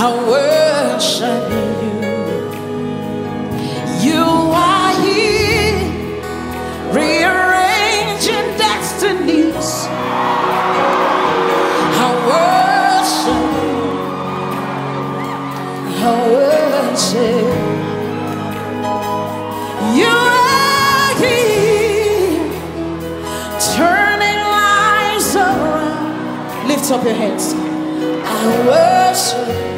I worship you. You are here, rearranging destinies. I worship you. I worship you. Are here, turning lives around. Lift up your hands. I worship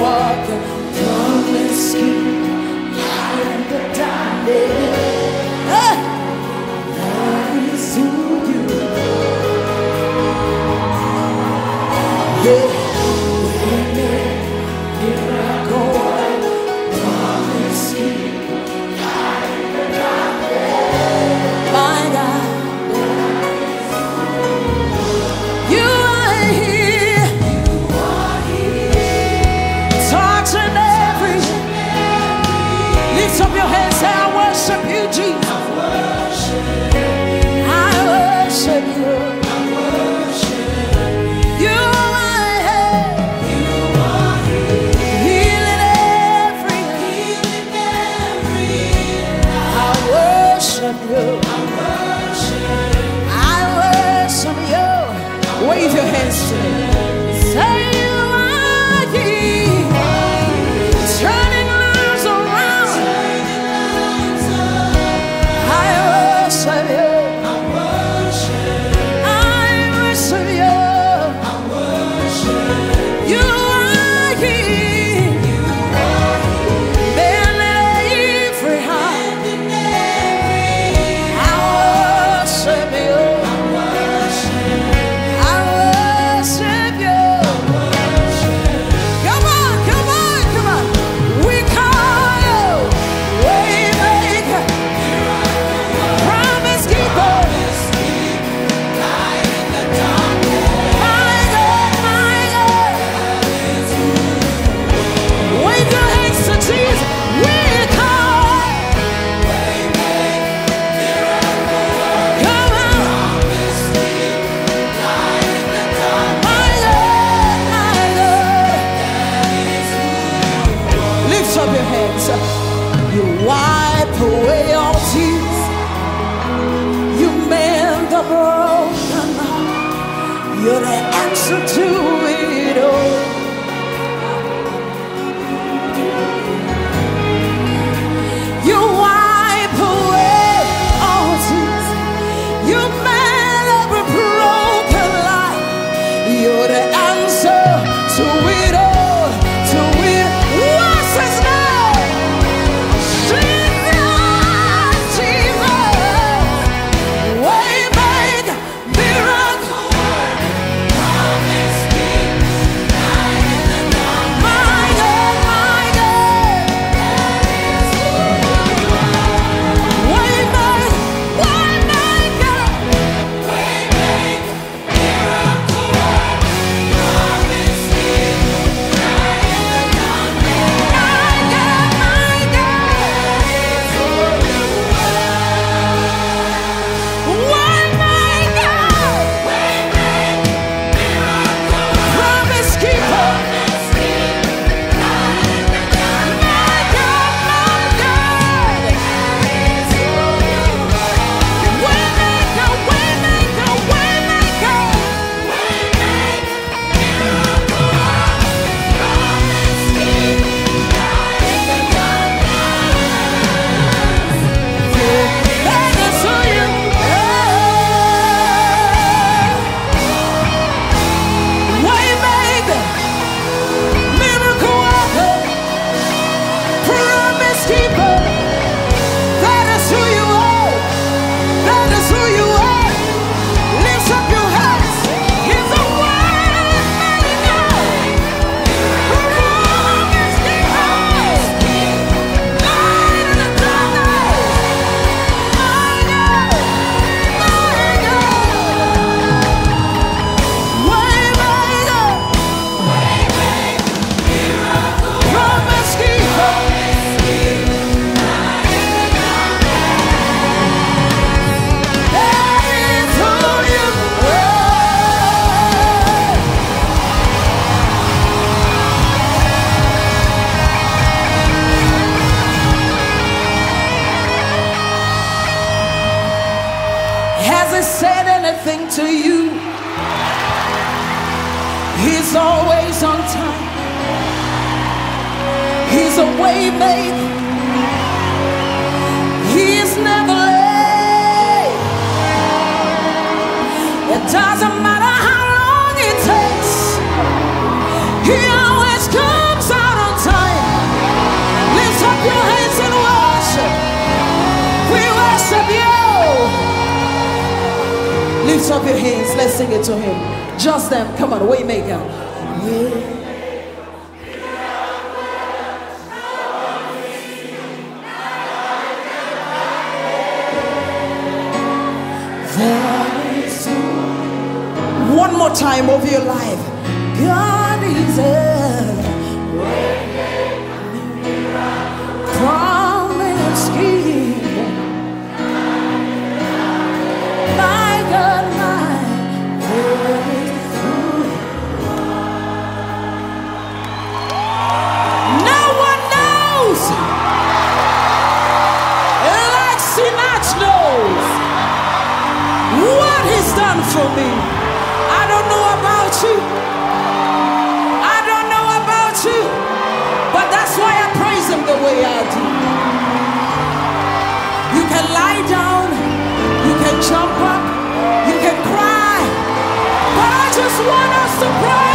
broken. You're the answer to it all. to you. He's always on time. He's a way maker. Lift up your hands. Let's sing it to him. Just them. Come on, Waymaker. Way. One more time over your life. God is done for me. I don't know about you. I don't know about you. But that's why I praise him the way I do. You can lie down. You can jump up. You can cry. But I just want us to praise.